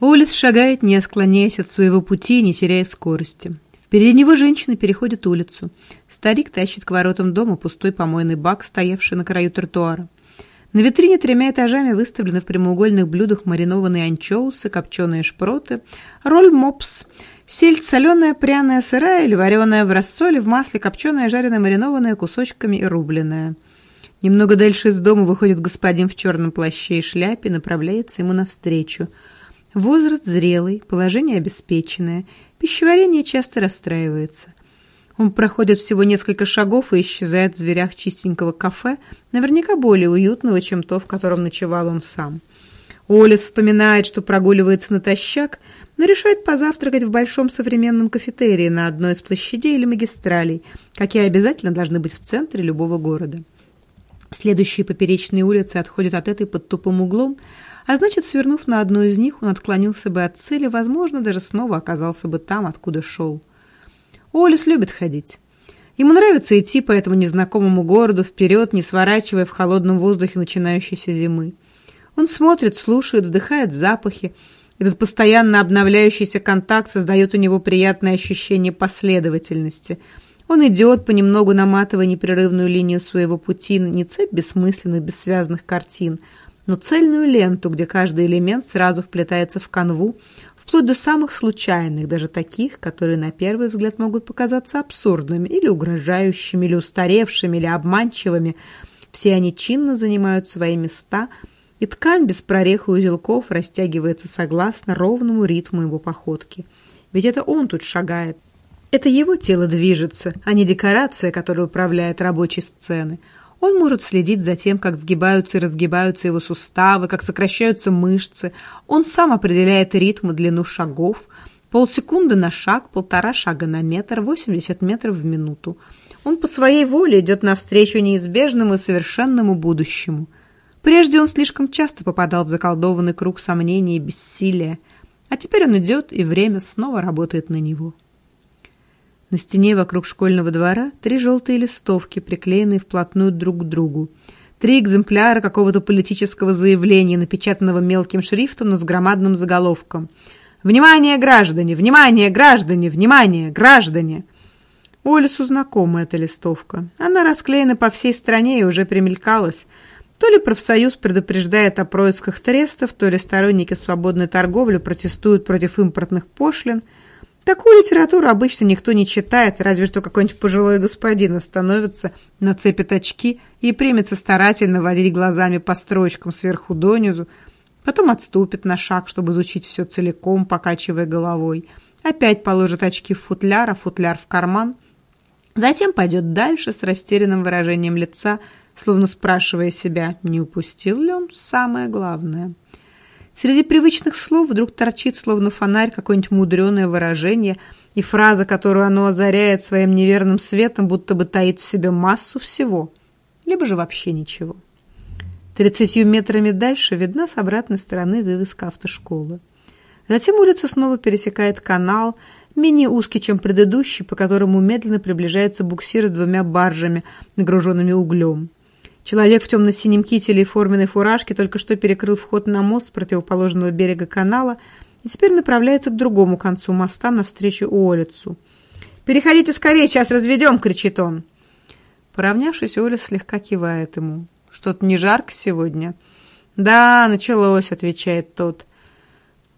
Олес шагает, не отклоняясь от своего пути, не теряя скорости. Впереди него женщина переходит улицу. Старик тащит к воротам дома пустой помойный бак, стоявший на краю тротуара. На витрине тремя этажами выставлены в прямоугольных блюдах маринованные анчоусы, копченые шпроты, роль мопс, сельдь соленая, пряная, сырая или вареная в рассоле, в масле, копченая, жареная, маринованная, кусочками и рубленая. Немного дальше из дома выходит господин в черном плаще и шляпе направляется ему навстречу. Возраст зрелый, положение обеспеченное, пищеварение часто расстраивается. Он проходит всего несколько шагов и исчезает в дверях чистенького кафе, наверняка более уютного, чем то, в котором ночевал он сам. Олес вспоминает, что прогуливается натощак, но решает позавтракать в большом современном кафетерии на одной из площадей или магистралей, какие обязательно должны быть в центре любого города. Следующие поперечные улицы отходят от этой под тупым углом, а значит, свернув на одну из них, он отклонился бы от цели, возможно, даже снова оказался бы там, откуда шел. Олис любит ходить. Ему нравится идти по этому незнакомому городу вперед, не сворачивая в холодном воздухе начинающейся зимы. Он смотрит, слушает, вдыхает запахи. Этот постоянно обновляющийся контакт создает у него приятное ощущение последовательности. Он идет, понемногу наматывая непрерывную линию своего пути, не цепь бессмысленных, бессвязных картин, но цельную ленту, где каждый элемент сразу вплетается в канву, вплоть до самых случайных, даже таких, которые на первый взгляд могут показаться абсурдными или угрожающими, или устаревшими, или обманчивыми. Все они чинно занимают свои места, и ткань без прорех и узелков растягивается согласно ровному ритму его походки. Ведь это он тут шагает. Это его тело движется, а не декорация, которая управляет рабочей сцены – он может следить за тем, как сгибаются и разгибаются его суставы, как сокращаются мышцы. Он сам определяет ритм и длину шагов. Полсекунды на шаг, полтора шага на метр, 80 метров в минуту. Он по своей воле идет навстречу неизбежному и совершенному будущему. Прежде он слишком часто попадал в заколдованный круг сомнений и бессилия, а теперь он идет, и время снова работает на него. На стене вокруг школьного двора три желтые листовки, приклеенные вплотную друг к другу. Три экземпляра какого-то политического заявления, напечатанного мелким шрифтом, но с громадным заголовком. «Внимание, граждане! Внимание, граждане! Внимание, граждане!» Олесу знакома эта листовка. Она расклеена по всей стране и уже примелькалась. То ли профсоюз предупреждает о происках трестов, то ли сторонники свободной торговли протестуют против импортных пошлин – Такую литературу обычно никто не читает, разве что какой-нибудь пожилой господин остановится, нацепит очки и примется старательно водить глазами по строчкам сверху донизу, потом отступит на шаг, чтобы изучить все целиком, покачивая головой, опять положит очки в футляр, а футляр в карман, затем пойдет дальше с растерянным выражением лица, словно спрашивая себя, не упустил ли он самое главное. Среди привычных слов вдруг торчит, словно фонарь, какое-нибудь мудреное выражение, и фраза, которую оно озаряет своим неверным светом, будто бы таит в себе массу всего, либо же вообще ничего. Тридцатью метрами дальше видна с обратной стороны вывеска автошколы. Затем улицу снова пересекает канал, менее узкий, чем предыдущий, по которому медленно приближается буксир с двумя баржами, нагруженными углем. Человек в темно-синем кителе и форменной фуражке только что перекрыл вход на мост с противоположного берега канала и теперь направляется к другому концу моста навстречу Уоллицу. «Переходите скорее, сейчас разведем!» — кричит он. Поравнявшись, Олес слегка кивает ему. «Что-то не жарко сегодня?» «Да, началось», — отвечает тот.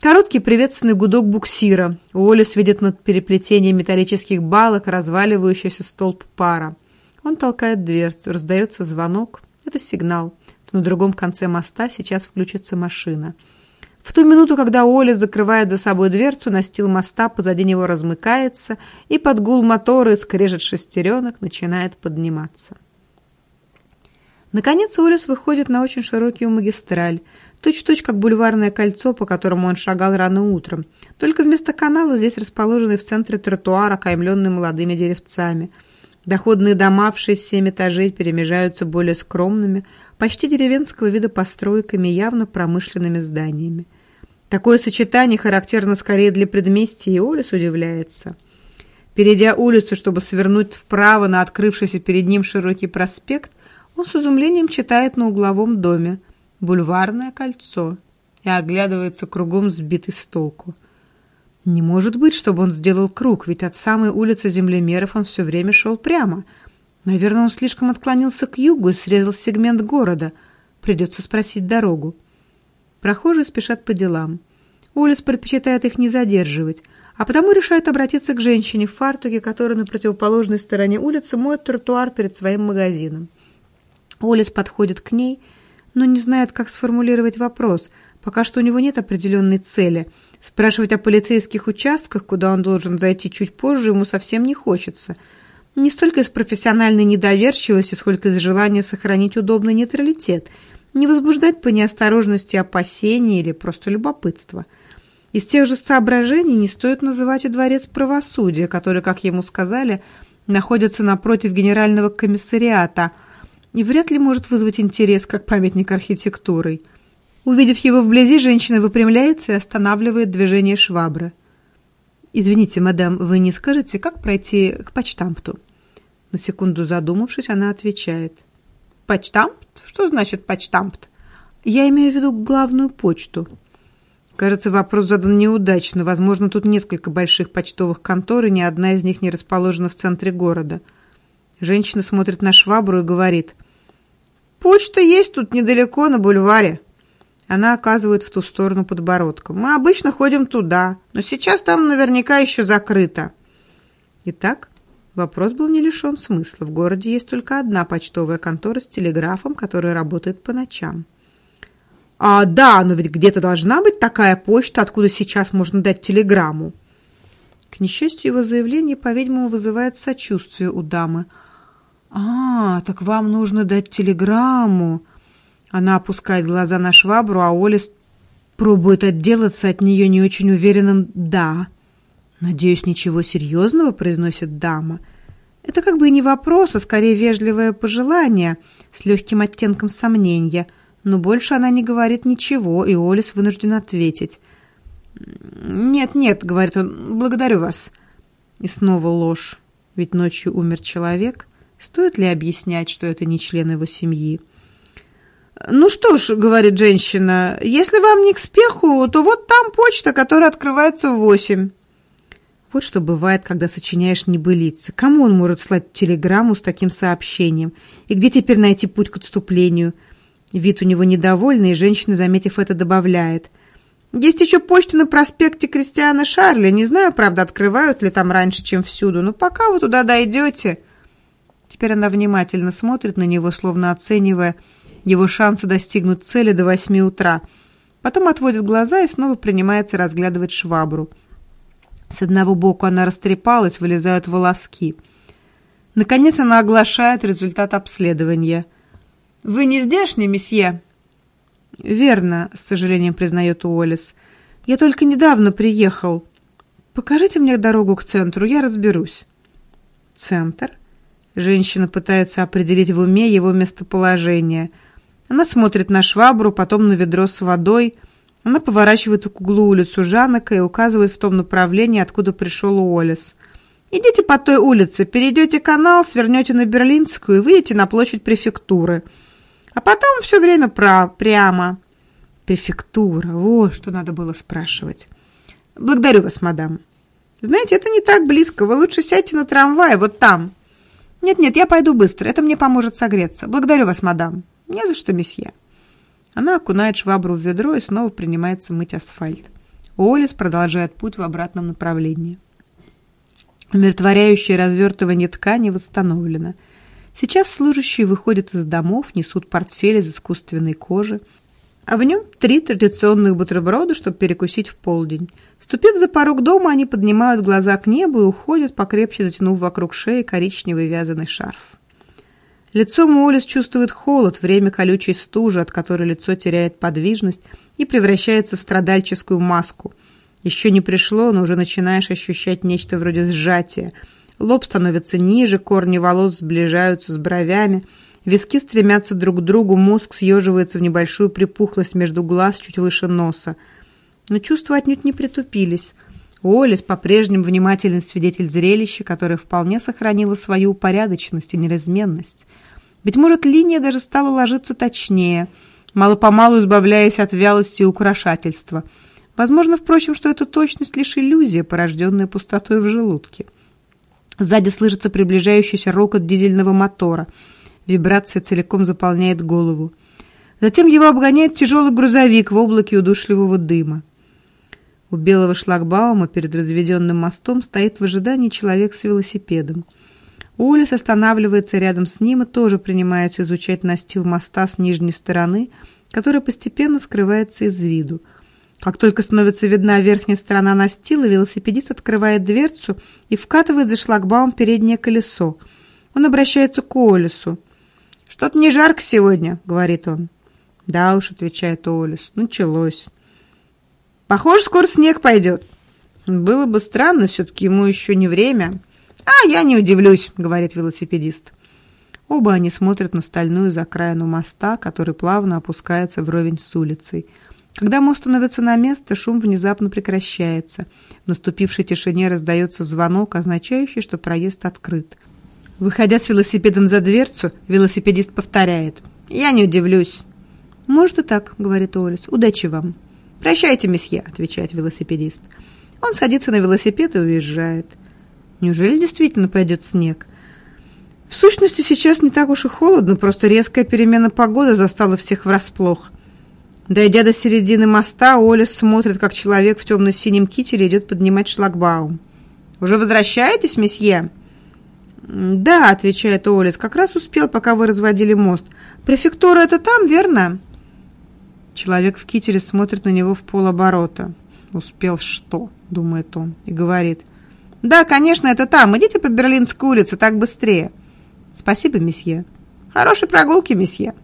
Короткий приветственный гудок буксира. Уоллес видит над переплетением металлических балок разваливающийся столб пара. Он толкает дверцу, раздается звонок. Это сигнал. На другом конце моста сейчас включится машина. В ту минуту, когда Оля закрывает за собой дверцу, настил моста позади него размыкается, и под гул мотора и скрежет шестеренок начинает подниматься. Наконец Олес выходит на очень широкую магистраль, точь-в-точь -точь как бульварное кольцо, по которому он шагал рано утром. Только вместо канала здесь расположенный в центре тротуара, окаймленный молодыми деревцами – Доходные дома в 6-7 этажей перемежаются более скромными, почти деревенского вида постройками, явно промышленными зданиями. Такое сочетание характерно скорее для предместья, и Олес удивляется. Перейдя улицу, чтобы свернуть вправо на открывшийся перед ним широкий проспект, он с изумлением читает на угловом доме «Бульварное кольцо». и оглядывается кругом сбитый с толку. Не может быть, чтобы он сделал круг, ведь от самой улицы землемеров он все время шел прямо. Наверное, он слишком отклонился к югу и срезал сегмент города. Придется спросить дорогу. Прохожие спешат по делам. Улиц предпочитает их не задерживать, а потому решает обратиться к женщине в фартуке, которая на противоположной стороне улицы моет тротуар перед своим магазином. Улиц подходит к ней, но не знает, как сформулировать вопрос. Пока что у него нет определенной цели – Спрашивать о полицейских участках, куда он должен зайти чуть позже, ему совсем не хочется. Не столько из профессиональной недоверчивости, сколько из желания сохранить удобный нейтралитет, не возбуждать по неосторожности опасения или просто любопытства. Из тех же соображений не стоит называть и дворец правосудия, который, как ему сказали, находится напротив генерального комиссариата и вряд ли может вызвать интерес как памятник архитектурой. Увидев его вблизи, женщина выпрямляется и останавливает движение швабры. «Извините, мадам, вы не скажете, как пройти к почтампту?» На секунду задумавшись, она отвечает. «Почтамт? Что значит почтамт?» «Я имею в виду главную почту». Кажется, вопрос задан неудачно. Возможно, тут несколько больших почтовых контор, и ни одна из них не расположена в центре города. Женщина смотрит на швабру и говорит. «Почта есть тут недалеко, на бульваре». Она оказывает в ту сторону подбородком. «Мы обычно ходим туда, но сейчас там наверняка еще закрыто». Итак, вопрос был не лишен смысла. В городе есть только одна почтовая контора с телеграфом, которая работает по ночам. «А, да, но ведь где-то должна быть такая почта, откуда сейчас можно дать телеграмму». К несчастью, его заявление, по-видимому, вызывает сочувствие у дамы. «А, так вам нужно дать телеграмму», она опускает глаза на швабру, а Олис пробует отделаться от нее не очень уверенным «да». «Надеюсь, ничего серьезного», — произносит дама. Это как бы и не вопрос, а скорее вежливое пожелание с легким оттенком сомнения. Но больше она не говорит ничего, и Олис вынужден ответить. «Нет, нет», — говорит он, — «благодарю вас». И снова ложь. Ведь ночью умер человек. Стоит ли объяснять, что это не член его семьи? «Ну что ж», — говорит женщина, — «если вам не к спеху, то вот там почта, которая открывается в восемь». Вот что бывает, когда сочиняешь небылицы. Кому он может слать телеграмму с таким сообщением? И где теперь найти путь к отступлению? Вид у него недовольный, и женщина, заметив это, добавляет. «Есть еще почта на проспекте Кристиана Шарля. Не знаю, правда, открывают ли там раньше, чем всюду, но пока вы туда дойдете...» Теперь она внимательно смотрит на него, словно оценивая, его шансы достигнуть цели до восьми утра. Потом отводит глаза и снова принимается разглядывать швабру. С одного боку она растрепалась, вылезают волоски. Наконец она оглашает результат обследования. «Вы не здешний, месье?» «Верно», — с сожалением признает Уоллес. «Я только недавно приехал. Покажите мне дорогу к центру, я разберусь». «Центр?» Женщина пытается определить в уме его местоположение — она смотрит на швабру, потом на ведро с водой. Она поворачивает к углу улицу Жанека и указывает в том направлении, откуда пришел Уоллес. «Идите по той улице, перейдете канал, свернете на Берлинскую и выйдете на площадь префектуры. А потом все время про прямо». «Префектура, вот что надо было спрашивать». «Благодарю вас, мадам». «Знаете, это не так близко. Вы лучше сядьте на трамвай, вот там». «Нет-нет, я пойду быстро. Это мне поможет согреться. Благодарю вас, мадам». «Не за что, месье». Она окунает швабру в ведро и снова принимается мыть асфальт. Олис продолжает путь в обратном направлении. Умиротворяющее развертывание ткани восстановлено. Сейчас служащие выходят из домов, несут портфели из искусственной кожи, а в нем три традиционных бутерброда, чтобы перекусить в полдень. Ступив за порог дома, они поднимают глаза к небу и уходят, покрепче затянув вокруг шеи коричневый вязаный шарф. Лицом Уоллес чувствует холод, время колючей стужи, от которой лицо теряет подвижность и превращается в страдальческую маску. Еще не пришло, но уже начинаешь ощущать нечто вроде сжатия. Лоб становится ниже, корни волос сближаются с бровями, виски стремятся друг к другу, мозг съеживается в небольшую припухлость между глаз чуть выше носа. Но чувства отнюдь не притупились. Уоллес по-прежнему внимательный свидетель зрелища, которое вполне сохранило свою упорядоченность и неразменность. Быть может, линия даже стала ложиться точнее. мало-помалу избавляясь от вялости и украшательства. Возможно, впрочем, что эта точность лишь иллюзия, порожденная пустотой в желудке. Сзади слышится приближающийся рокот дизельного мотора. Вибрация целиком заполняет голову. Затем его обгоняет тяжелый грузовик в облаке удушливого дыма. У белого шлагбаума перед разведенным мостом стоит в ожидании человек с велосипедом. Улис останавливается рядом с ним и тоже принимается изучать настил моста с нижней стороны, который постепенно скрывается из виду. Как только становится видна верхняя сторона настила, велосипедист открывает дверцу и вкатывает за шлагбаум переднее колесо. Он обращается к Олесу. «Что-то не жарко сегодня», — говорит он. «Да уж», — отвечает Олес, — «началось». «Похоже, скоро снег пойдет». «Было бы странно, все-таки ему еще не время». «А, я не удивлюсь», — говорит велосипедист. Оба они смотрят на стальную закраину моста, который плавно опускается вровень с улицей. Когда мост становится на место, шум внезапно прекращается. В наступившей тишине раздается звонок, означающий, что проезд открыт. Выходя с велосипедом за дверцу, велосипедист повторяет. «Я не удивлюсь». «Может и так», — говорит Олис. «Удачи вам». «Прощайте, месье», — отвечает велосипедист. Он садится на велосипед и уезжает. Неужели действительно пойдет снег? В сущности, сейчас не так уж и холодно, просто резкая перемена погоды застала всех врасплох. Дойдя до середины моста, Олес смотрит, как человек в темно-синем кителе идет поднимать шлагбаум. «Уже возвращаетесь, месье?» «Да», — отвечает Олес, — «как раз успел, пока вы разводили мост. Префектура это там, верно?» Человек в кителе смотрит на него в полоборота. «Успел что?» — думает он и говорит — «Да, конечно, это там. Идите по Берлинской улице, так быстрее». «Спасибо, месье». «Хорошей прогулки, месье».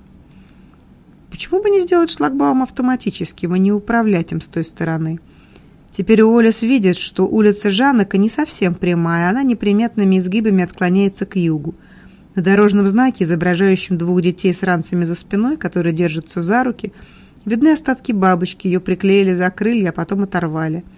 Почему бы не сделать шлагбаум автоматическим и не управлять им с той стороны? Теперь Уоллес видит, что улица Жанека не совсем прямая, она неприметными изгибами отклоняется к югу. На дорожном знаке, изображающем двух детей с ранцами за спиной, которые держатся за руки, видны остатки бабочки, ее приклеили за крылья, а потом оторвали –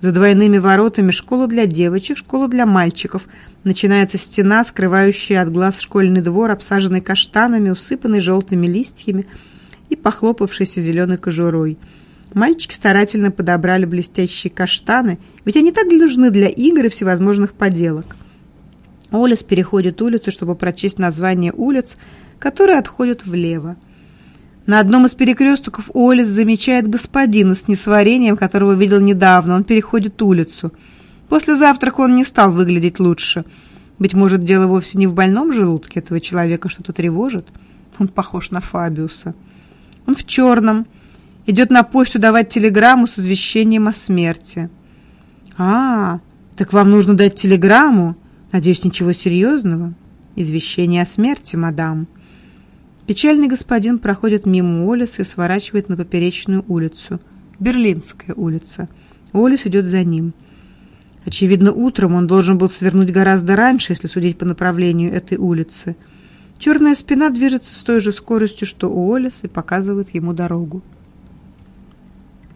за двойными воротами школа для девочек, школа для мальчиков. Начинается стена, скрывающая от глаз школьный двор, обсаженный каштанами, усыпанный желтыми листьями и похлопавшийся зеленой кожурой. Мальчики старательно подобрали блестящие каштаны, ведь они так нужны для игр и всевозможных поделок. Олес переходит улицу, чтобы прочесть название улиц, которые отходят влево. На одном из перекрестков Олис замечает господина с несварением, которого видел недавно. Он переходит улицу. После завтрака он не стал выглядеть лучше. Быть может, дело вовсе не в больном желудке этого человека что-то тревожит. Он похож на Фабиуса. Он в черном. Идет на почту давать телеграмму с извещением о смерти. «А, так вам нужно дать телеграмму? Надеюсь, ничего серьезного?» «Извещение о смерти, мадам». Печальный господин проходит мимо Олиса и сворачивает на поперечную улицу. Берлинская улица. Олис идет за ним. Очевидно, утром он должен был свернуть гораздо раньше, если судить по направлению этой улицы. Черная спина движется с той же скоростью, что у Олис, и показывает ему дорогу.